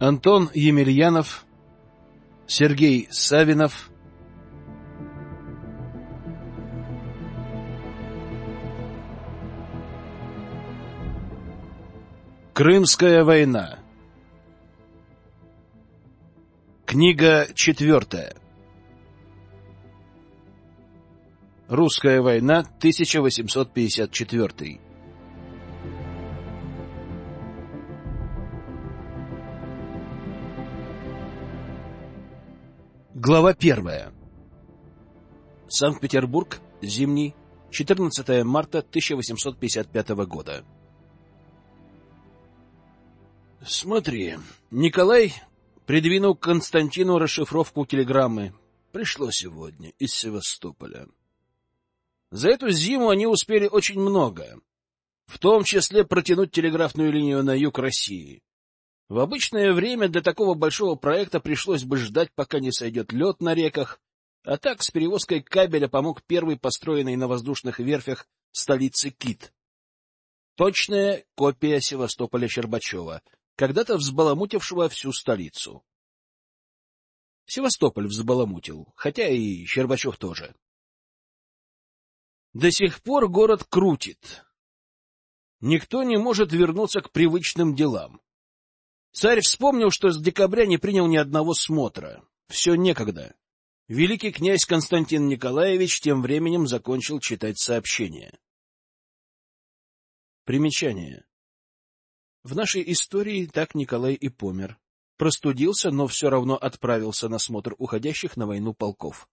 Антон Емельянов, Сергей Савинов, Крымская война. Книга четвертая. Русская война, 1854. Глава первая. Санкт-Петербург, зимний, 14 марта 1855 года. Смотри, Николай придвинул Константину расшифровку телеграммы. Пришло сегодня из Севастополя. За эту зиму они успели очень много, в том числе протянуть телеграфную линию на юг России. В обычное время для такого большого проекта пришлось бы ждать, пока не сойдет лед на реках, а так с перевозкой кабеля помог первый построенный на воздушных верфях столицы Кит. Точная копия Севастополя-Щербачева, когда-то взбаламутившего всю столицу. Севастополь взбаламутил, хотя и Щербачев тоже. До сих пор город крутит. Никто не может вернуться к привычным делам. Царь вспомнил, что с декабря не принял ни одного смотра. Все некогда. Великий князь Константин Николаевич тем временем закончил читать сообщение. Примечание. В нашей истории так Николай и помер. Простудился, но все равно отправился на смотр уходящих на войну полков.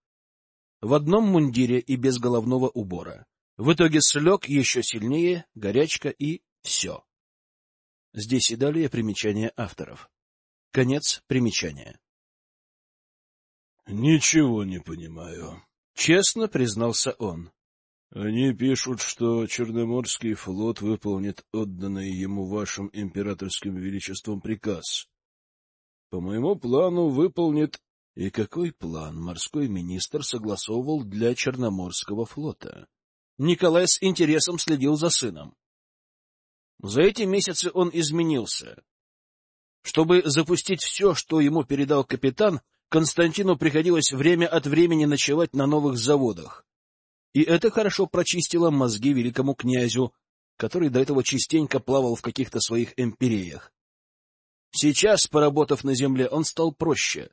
В одном мундире и без головного убора. В итоге слег еще сильнее, горячка и все. Здесь и далее примечание авторов. Конец примечания. Ничего не понимаю, честно признался он. Они пишут, что Черноморский флот выполнит отданный ему вашим императорским величеством приказ. По моему плану выполнит... И какой план морской министр согласовывал для Черноморского флота? Николай с интересом следил за сыном. За эти месяцы он изменился. Чтобы запустить все, что ему передал капитан, Константину приходилось время от времени ночевать на новых заводах. И это хорошо прочистило мозги великому князю, который до этого частенько плавал в каких-то своих империях. Сейчас, поработав на земле, он стал проще.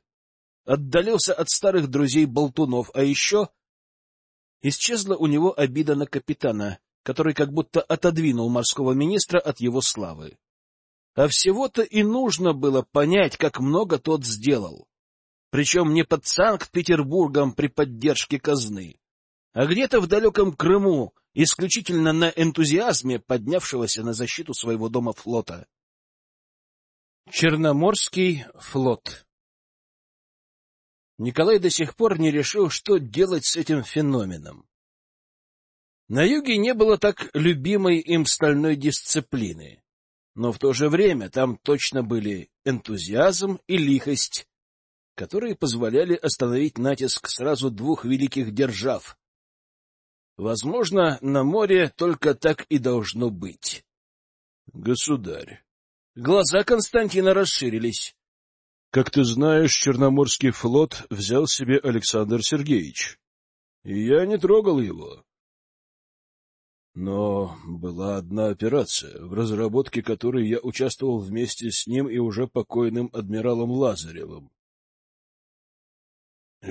Отдалился от старых друзей-болтунов, а еще исчезла у него обида на капитана, который как будто отодвинул морского министра от его славы. А всего-то и нужно было понять, как много тот сделал. Причем не под Санкт-Петербургом при поддержке казны, а где-то в далеком Крыму, исключительно на энтузиазме поднявшегося на защиту своего дома флота. Черноморский флот Николай до сих пор не решил, что делать с этим феноменом. На юге не было так любимой им стальной дисциплины, но в то же время там точно были энтузиазм и лихость, которые позволяли остановить натиск сразу двух великих держав. Возможно, на море только так и должно быть. — Государь. Глаза Константина расширились. — Как ты знаешь, Черноморский флот взял себе Александр Сергеевич. И я не трогал его. Но была одна операция, в разработке которой я участвовал вместе с ним и уже покойным адмиралом Лазаревым.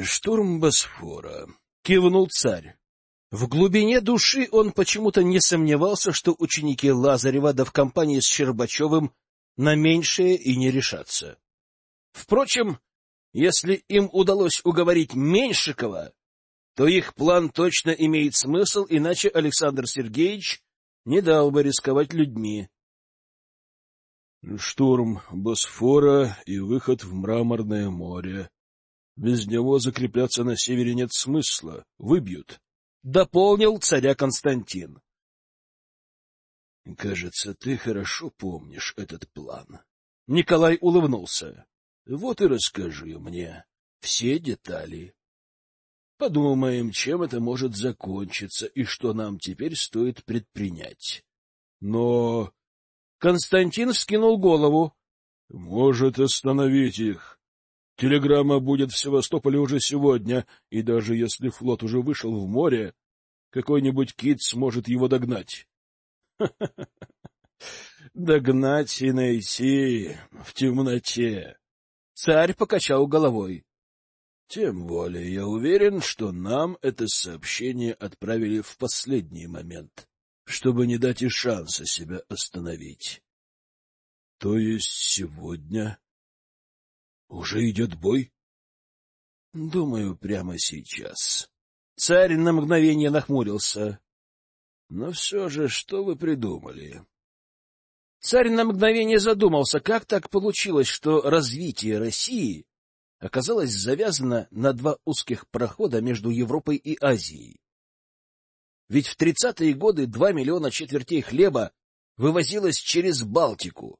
«Штурм Босфора», — кивнул царь. В глубине души он почему-то не сомневался, что ученики Лазарева да в компании с Щербачевым на меньшее и не решатся. Впрочем, если им удалось уговорить Меньшикова, то их план точно имеет смысл, иначе Александр Сергеевич не дал бы рисковать людьми. Штурм Босфора и выход в Мраморное море. Без него закрепляться на севере нет смысла, выбьют. Дополнил царя Константин. Кажется, ты хорошо помнишь этот план. Николай улыбнулся. Вот и расскажи мне все детали. Подумаем, чем это может закончиться и что нам теперь стоит предпринять. Но... Константин вскинул голову. — Может остановить их. Телеграмма будет в Севастополе уже сегодня, и даже если флот уже вышел в море, какой-нибудь кит сможет его догнать. Догнать и найти в темноте. Царь покачал головой. Тем более я уверен, что нам это сообщение отправили в последний момент, чтобы не дать и шанса себя остановить. То есть сегодня уже идет бой? Думаю, прямо сейчас. Царь на мгновение нахмурился. Но все же, что вы придумали? Царь на мгновение задумался, как так получилось, что развитие России оказалось завязано на два узких прохода между Европой и Азией. Ведь в тридцатые годы два миллиона четвертей хлеба вывозилось через Балтику,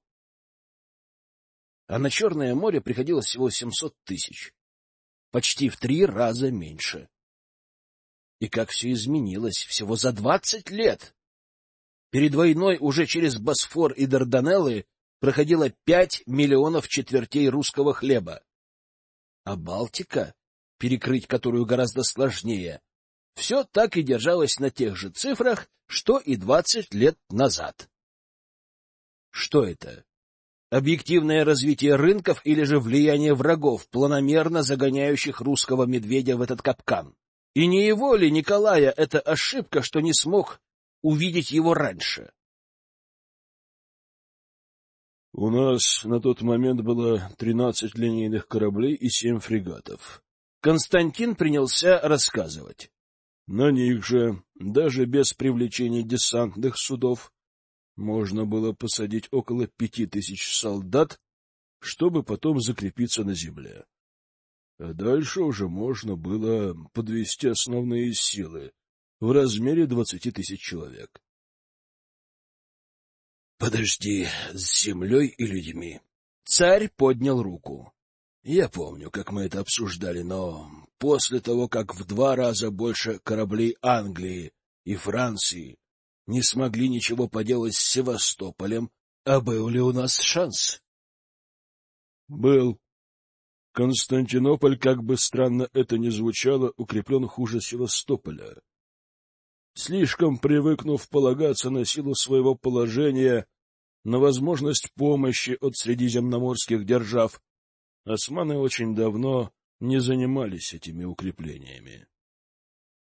а на Черное море приходилось всего семьсот тысяч, почти в три раза меньше. И как все изменилось всего за двадцать лет! Перед войной уже через Босфор и Дарданеллы проходило пять миллионов четвертей русского хлеба. А Балтика, перекрыть которую гораздо сложнее, все так и держалось на тех же цифрах, что и двадцать лет назад. Что это? Объективное развитие рынков или же влияние врагов, планомерно загоняющих русского медведя в этот капкан? И не его ли, Николая, это ошибка, что не смог увидеть его раньше? У нас на тот момент было тринадцать линейных кораблей и семь фрегатов. Константин принялся рассказывать. На них же, даже без привлечения десантных судов, можно было посадить около пяти тысяч солдат, чтобы потом закрепиться на земле. А дальше уже можно было подвести основные силы в размере двадцати тысяч человек. — Подожди, с землей и людьми. Царь поднял руку. Я помню, как мы это обсуждали, но после того, как в два раза больше кораблей Англии и Франции не смогли ничего поделать с Севастополем, а был ли у нас шанс? Был. Константинополь, как бы странно это ни звучало, укреплен хуже Севастополя. Слишком привыкнув полагаться на силу своего положения, на возможность помощи от средиземноморских держав, османы очень давно не занимались этими укреплениями.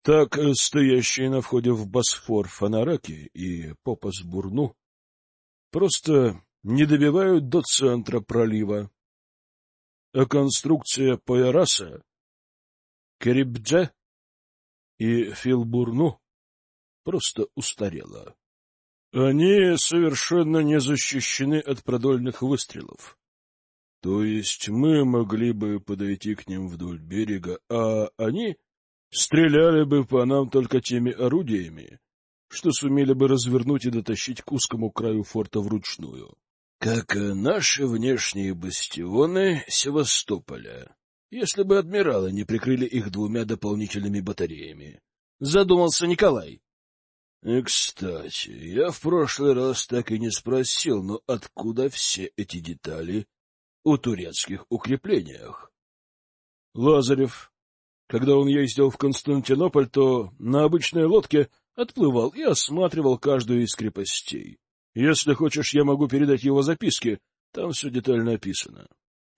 Так э, стоящие на входе в Босфор фонараки и Попас-Бурну просто не добивают до центра пролива, а конструкция Паяраса, Керибдже и Филбурну просто устарела. Они совершенно не защищены от продольных выстрелов. То есть мы могли бы подойти к ним вдоль берега, а они Стреляли бы по нам только теми орудиями, что сумели бы развернуть и дотащить к узкому краю форта вручную. Как наши внешние бастионы Севастополя, если бы адмиралы не прикрыли их двумя дополнительными батареями. Задумался Николай. И, кстати, я в прошлый раз так и не спросил, но откуда все эти детали у турецких укреплениях? Лазарев когда он ездил в Константинополь, то на обычной лодке отплывал и осматривал каждую из крепостей. Если хочешь, я могу передать его записки, там все детально описано.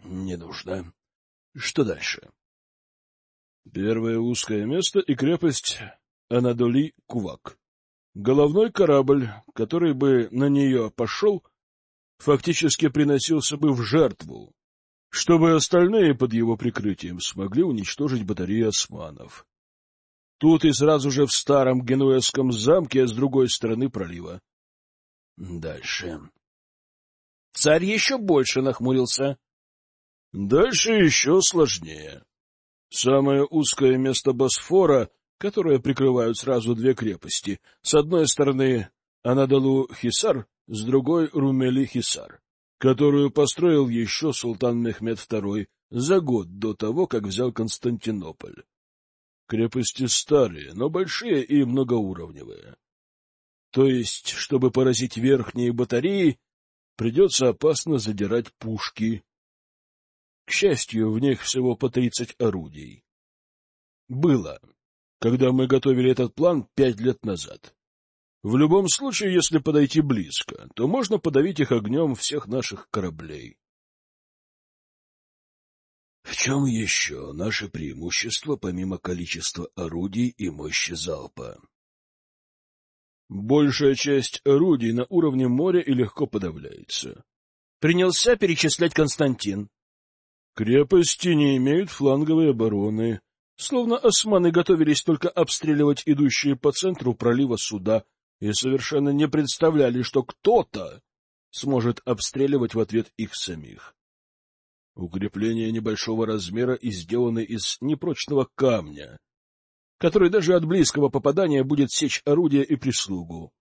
Не нужно. Что дальше? Первое узкое место и крепость Анадоли-Кувак. Головной корабль, который бы на нее пошел, фактически приносился бы в жертву, чтобы остальные под его прикрытием смогли уничтожить батареи османов. Тут и сразу же в старом генуэзском замке с другой стороны пролива. Дальше. Царь еще больше нахмурился. Дальше еще сложнее. Самое узкое место Босфора, которое прикрывают сразу две крепости. С одной стороны Анадолу-Хисар, с другой — Румели-Хисар которую построил еще султан Мехмед II за год до того, как взял Константинополь. Крепости старые, но большие и многоуровневые. То есть, чтобы поразить верхние батареи, Придется опасно задирать пушки. К счастью, в них всего по тридцать орудий. Было, когда мы готовили этот план пять лет назад. В любом случае, если подойти близко, то можно подавить их огнем всех наших кораблей. В чем еще наше преимущество, помимо количества орудий и мощи залпа? Большая часть орудий на уровне моря и легко подавляется. Принялся перечислять Константин. Крепости не имеют фланговой обороны, словно османы готовились только обстреливать идущие по центру пролива суда и совершенно не представляли, что кто-то сможет обстреливать в ответ их самих. Укрепления небольшого размера и сделаны из непрочного камня, который даже от близкого попадания будет сечь орудия и прислугу.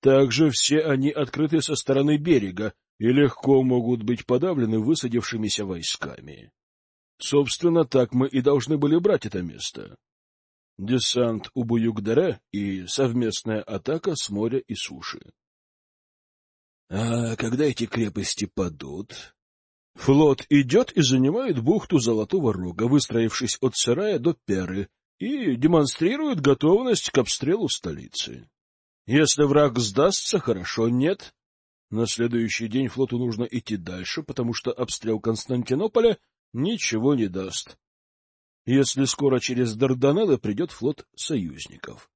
Также все они открыты со стороны берега и легко могут быть подавлены высадившимися войсками. Собственно, так мы и должны были брать это место. Десант у Буюгдаре и совместная атака с моря и суши. А когда эти крепости падут? Флот идет и занимает бухту Золотого Рога, выстроившись от Сарая до Перы, и демонстрирует готовность к обстрелу столицы. Если враг сдастся, хорошо, нет. На следующий день флоту нужно идти дальше, потому что обстрел Константинополя ничего не даст. Если скоро через Дарданеллы придет флот союзников.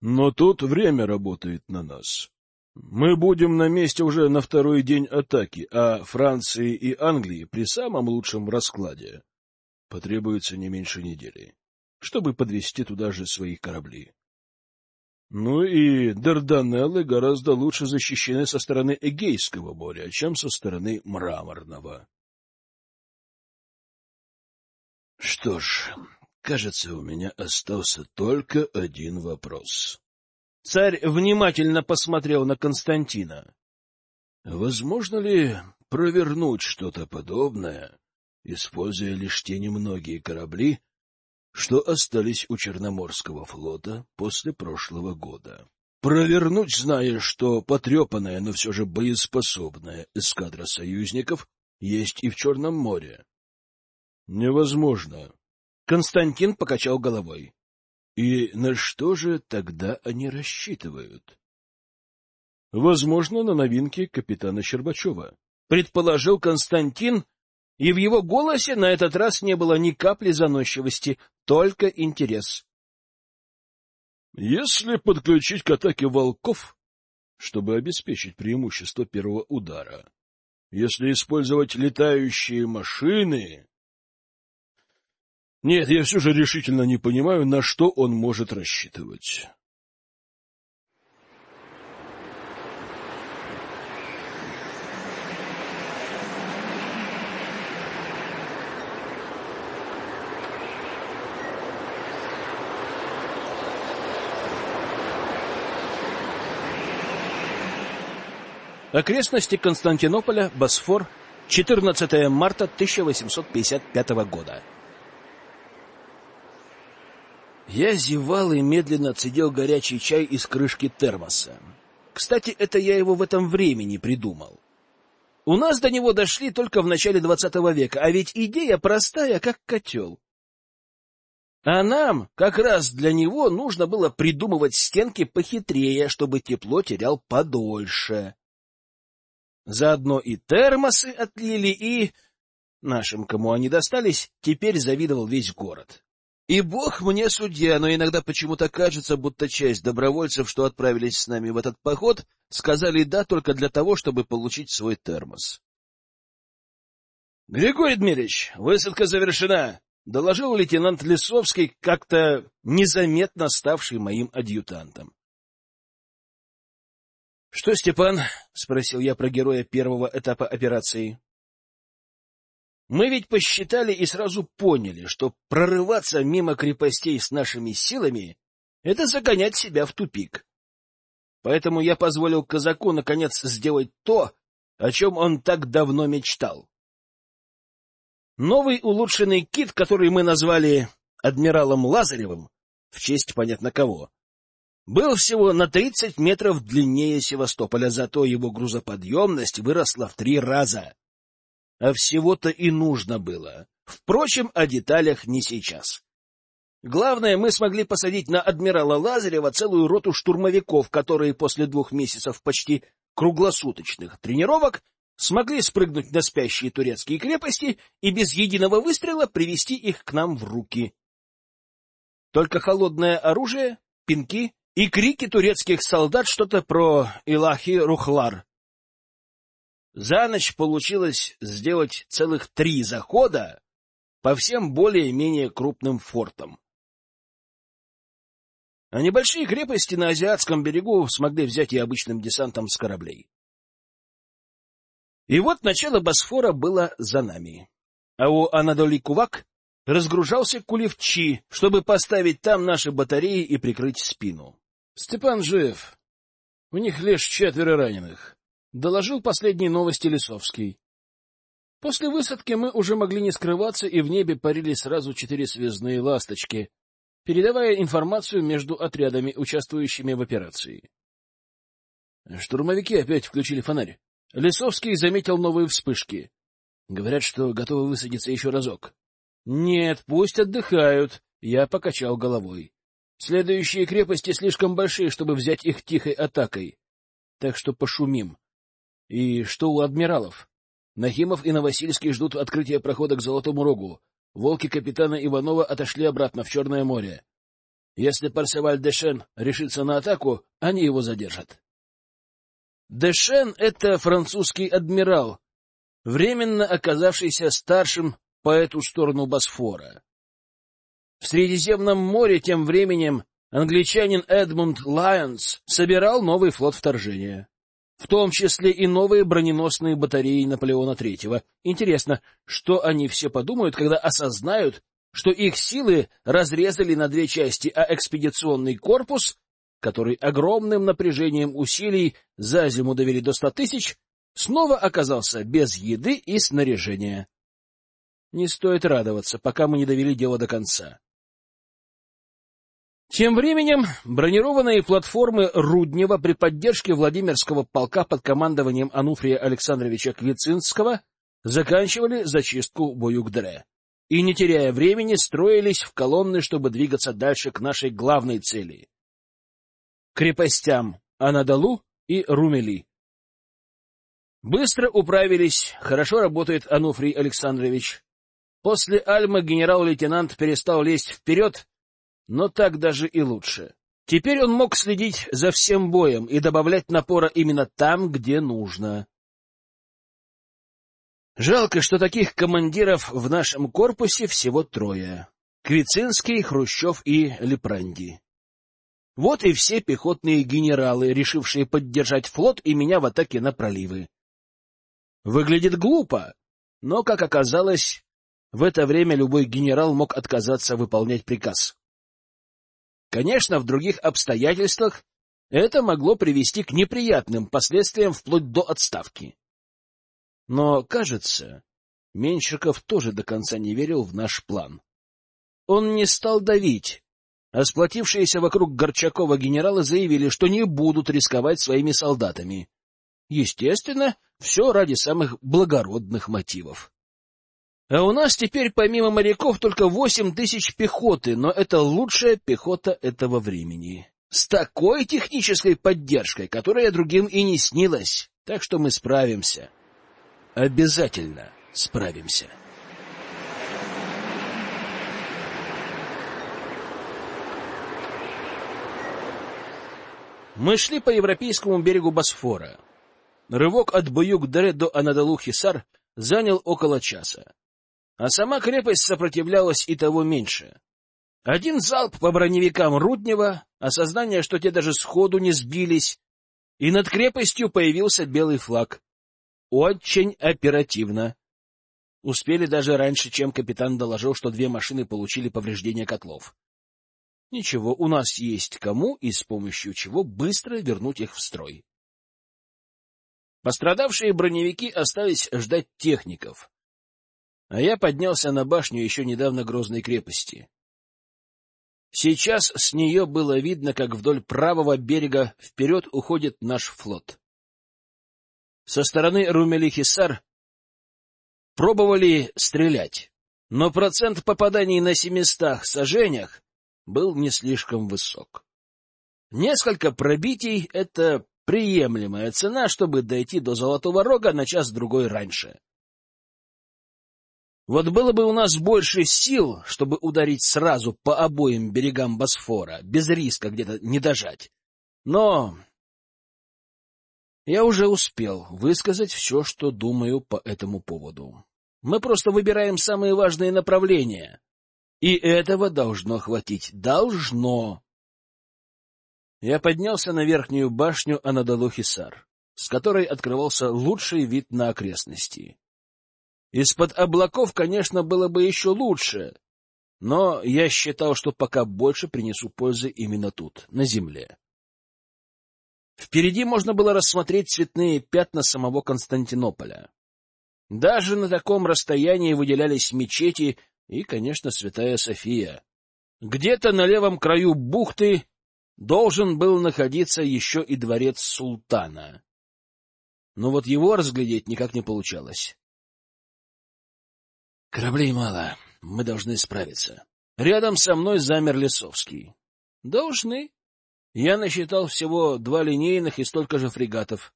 Но тут время работает на нас. Мы будем на месте уже на второй день атаки, а Франции и Англии при самом лучшем раскладе потребуется не меньше недели, чтобы подвести туда же свои корабли. Ну и Дарданеллы гораздо лучше защищены со стороны Эгейского моря, чем со стороны Мраморного. Что ж, кажется, у меня остался только один вопрос. Царь внимательно посмотрел на Константина. Возможно ли провернуть что-то подобное, используя лишь те немногие корабли, что остались у Черноморского флота после прошлого года? Провернуть, зная, что потрепанная, но все же боеспособная эскадра союзников есть и в Черном море. Невозможно. Константин покачал головой. И на что же тогда они рассчитывают? Возможно, на новинки капитана Щербачева. Предположил Константин, и в его голосе на этот раз не было ни капли заносчивости, только интерес. Если подключить к атаке волков, чтобы обеспечить преимущество первого удара, если использовать летающие машины, нет, я все же решительно не понимаю, на что он может рассчитывать. Окрестности Константинополя, Босфор, 14 марта 1855 года. Я зевал и медленно цедил горячий чай из крышки термоса. Кстати, это я его в этом времени придумал. У нас до него дошли только в начале двадцатого века, а ведь идея простая, как котел. А нам как раз для него нужно было придумывать стенки похитрее, чтобы тепло терял подольше. Заодно и термосы отлили, и... Нашим, кому они достались, теперь завидовал весь город. И бог мне судья, но иногда почему-то кажется, будто часть добровольцев, что отправились с нами в этот поход, сказали «да» только для того, чтобы получить свой термос. — Григорий Дмитриевич, высадка завершена! — доложил лейтенант Лисовский, как-то незаметно ставший моим адъютантом. — Что, Степан? — спросил я про героя первого этапа операции. Мы ведь посчитали и сразу поняли, что прорываться мимо крепостей с нашими силами — это загонять себя в тупик. Поэтому я позволил казаку, наконец, сделать то, о чем он так давно мечтал. Новый улучшенный кит, который мы назвали адмиралом Лазаревым, в честь понятно кого, был всего на 30 метров длиннее Севастополя, зато его грузоподъемность выросла в три раза. А всего-то и нужно было. Впрочем, о деталях не сейчас. Главное, мы смогли посадить на адмирала Лазарева целую роту штурмовиков, которые после двух месяцев почти круглосуточных тренировок смогли спрыгнуть на спящие турецкие крепости и без единого выстрела привести их к нам в руки. Только холодное оружие, пинки и крики турецких солдат что-то про Илахи Рухлар. За ночь получилось сделать целых три захода по всем более-менее крупным фортам. А небольшие крепости на азиатском берегу смогли взять и обычным десантом с кораблей. И вот начало Босфора было за нами. А у Анадоли Кувак разгружался Кулевчи, чтобы поставить там наши батареи и прикрыть спину. — Степан жив. У них лишь четверо раненых, — доложил последние новости Лисовский. После высадки мы уже могли не скрываться, и в небе парили сразу четыре связные ласточки, передавая информацию между отрядами, участвующими в операции. Штурмовики опять включили фонарь. Лисовский заметил новые вспышки. Говорят, что готовы высадиться еще разок. — Нет, пусть отдыхают. Я покачал головой. Следующие крепости слишком большие, чтобы взять их тихой атакой. Так что пошумим. И что у адмиралов? Нахимов и Новосильский ждут открытия прохода к Золотому Рогу. Волки капитана Иванова отошли обратно в Черное море. Если Парсеваль Дешен решится на атаку, они его задержат. Дешен — это французский адмирал, временно оказавшийся старшим по эту сторону Босфора. В Средиземном море тем временем англичанин Эдмунд Лайонс собирал новый флот вторжения, в том числе и новые броненосные батареи Наполеона III. Интересно, что они все подумают, когда осознают, что их силы разрезали на две части, а экспедиционный корпус, который огромным напряжением усилий за зиму довели до ста тысяч, снова оказался без еды и снаряжения. Не стоит радоваться, пока мы не довели дело до конца. Тем временем бронированные платформы Руднева при поддержке Владимирского полка под командованием Ануфрия Александровича Квицинского заканчивали зачистку Боюгдре и, не теряя времени, строились в колонны, чтобы двигаться дальше к нашей главной цели — крепостям Анадолу и Румели. Быстро управились, хорошо работает Ануфрий Александрович. После Альмы генерал-лейтенант перестал лезть вперед но так даже и лучше. Теперь он мог следить за всем боем и добавлять напора именно там, где нужно. Жалко, что таких командиров в нашем корпусе всего трое. Квицинский, Хрущев и Лепранди. Вот и все пехотные генералы, решившие поддержать флот и меня в атаке на проливы. Выглядит глупо, но, как оказалось, в это время любой генерал мог отказаться выполнять приказ. Конечно, в других обстоятельствах это могло привести к неприятным последствиям вплоть до отставки. Но, кажется, Меньшиков тоже до конца не верил в наш план. Он не стал давить, а сплотившиеся вокруг Горчакова генералы заявили, что не будут рисковать своими солдатами. Естественно, все ради самых благородных мотивов. А у нас теперь помимо моряков только восемь тысяч пехоты, но это лучшая пехота этого времени. С такой технической поддержкой, которая другим и не снилась. Так что мы справимся. Обязательно справимся. Мы шли по европейскому берегу Босфора. Рывок от Буюк-Даре до Анадолу-Хисар занял около часа а сама крепость сопротивлялась и того меньше. Один залп по броневикам Руднева, осознание, что те даже сходу не сбились, и над крепостью появился белый флаг. Очень оперативно. Успели даже раньше, чем капитан доложил, что две машины получили повреждения котлов. Ничего, у нас есть кому и с помощью чего быстро вернуть их в строй. Пострадавшие броневики остались ждать техников а я поднялся на башню еще недавно грозной крепости. Сейчас с нее было видно, как вдоль правого берега вперед уходит наш флот. Со стороны Румели-Хисар пробовали стрелять, но процент попаданий на семистах сажениях был не слишком высок. Несколько пробитий — это приемлемая цена, чтобы дойти до Золотого Рога на час-другой раньше. Вот было бы у нас больше сил, чтобы ударить сразу по обоим берегам Босфора, без риска где-то не дожать. Но я уже успел высказать все, что думаю по этому поводу. Мы просто выбираем самые важные направления. И этого должно хватить. Должно. Я поднялся на верхнюю башню Анадолу-Хисар, с которой открывался лучший вид на окрестности. Из-под облаков, конечно, было бы еще лучше, но я считал, что пока больше принесу пользы именно тут, на земле. Впереди можно было рассмотреть цветные пятна самого Константинополя. Даже на таком расстоянии выделялись мечети и, конечно, Святая София. Где-то на левом краю бухты должен был находиться еще и дворец султана. Но вот его разглядеть никак не получалось. Кораблей мало, мы должны справиться. Рядом со мной замер Лесовский. Должны. Я насчитал всего два линейных и столько же фрегатов.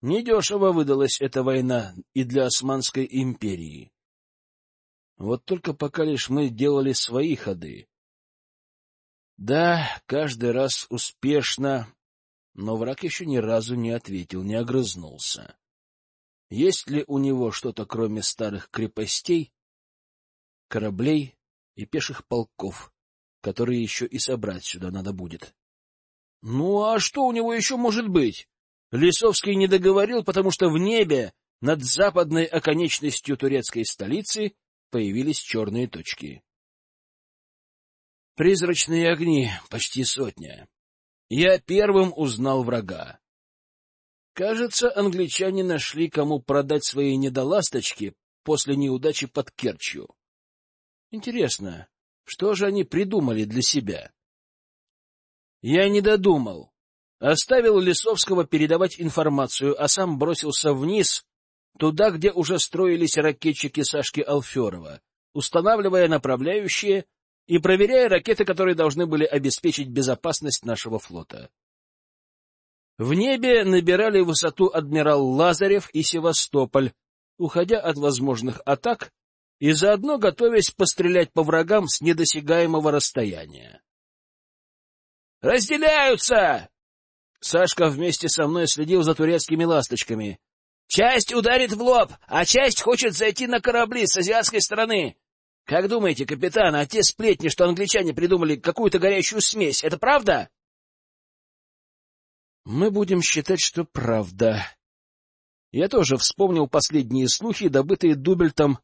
Недешево выдалась эта война и для Османской империи. Вот только пока лишь мы делали свои ходы. Да, каждый раз успешно, но враг еще ни разу не ответил, не огрызнулся. Есть ли у него что-то, кроме старых крепостей, кораблей и пеших полков, которые еще и собрать сюда надо будет? Ну, а что у него еще может быть? Лисовский не договорил, потому что в небе над западной оконечностью турецкой столицы появились черные точки. Призрачные огни, почти сотня. Я первым узнал врага. Кажется, англичане нашли, кому продать свои недоласточки после неудачи под Керчью. Интересно, что же они придумали для себя? Я не додумал. Оставил Лисовского передавать информацию, а сам бросился вниз, туда, где уже строились ракетчики Сашки Алферова, устанавливая направляющие и проверяя ракеты, которые должны были обеспечить безопасность нашего флота. В небе набирали высоту адмирал Лазарев и Севастополь, уходя от возможных атак и заодно готовясь пострелять по врагам с недосягаемого расстояния. «Разделяются!» Сашка вместе со мной следил за турецкими ласточками. «Часть ударит в лоб, а часть хочет зайти на корабли с азиатской стороны. Как думаете, капитан, а те сплетни, что англичане придумали какую-то горячую смесь, это правда? Мы будем считать, что правда. Я тоже вспомнил последние слухи, добытые Дубельтом,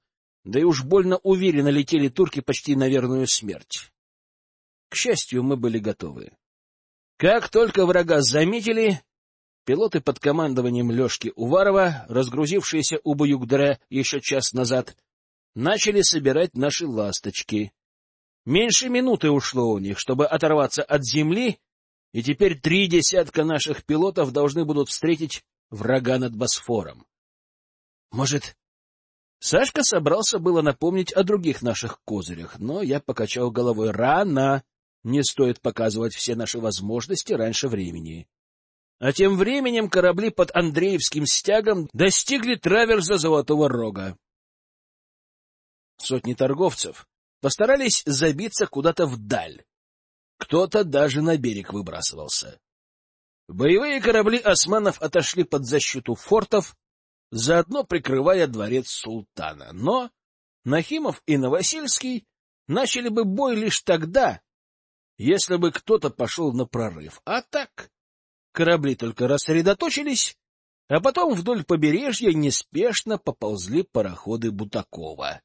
да и уж больно уверенно летели турки почти на верную смерть. К счастью, мы были готовы. Как только врага заметили, пилоты под командованием Лешки Уварова, разгрузившиеся у Баюгдера еще час назад, начали собирать наши ласточки. Меньше минуты ушло у них, чтобы оторваться от земли, и теперь три десятка наших пилотов должны будут встретить врага над Босфором. Может, Сашка собрался было напомнить о других наших козырях, но я покачал головой. Рано! Не стоит показывать все наши возможности раньше времени. А тем временем корабли под Андреевским стягом достигли траверза Золотого Рога. Сотни торговцев постарались забиться куда-то вдаль. Кто-то даже на берег выбрасывался. Боевые корабли османов отошли под защиту фортов, заодно прикрывая дворец султана. Но Нахимов и Новосильский начали бы бой лишь тогда, если бы кто-то пошел на прорыв. А так корабли только рассредоточились, а потом вдоль побережья неспешно поползли пароходы Бутакова.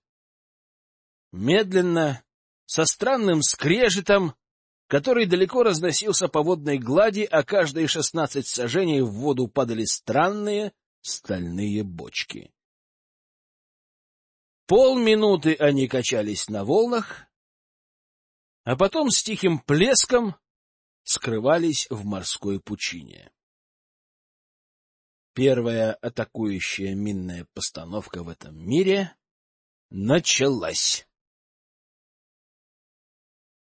Медленно, со странным скрежетом, который далеко разносился по водной глади, а каждые шестнадцать сажений в воду падали странные стальные бочки. Полминуты они качались на волнах, а потом с тихим плеском скрывались в морской пучине. Первая атакующая минная постановка в этом мире началась.